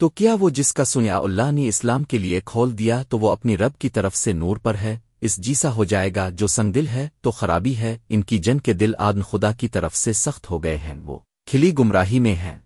تو کیا وہ جس کا سنیا اللہ نے اسلام کے لیے کھول دیا تو وہ اپنی رب کی طرف سے نور پر ہے، اس جیسا ہو جائے گا جو سنگ دل ہے تو خرابی ہے، ان کی جن کے دل آدن خدا کی طرف سے سخت ہو گئے ہیں، وہ کھلی گمراہی میں ہیں۔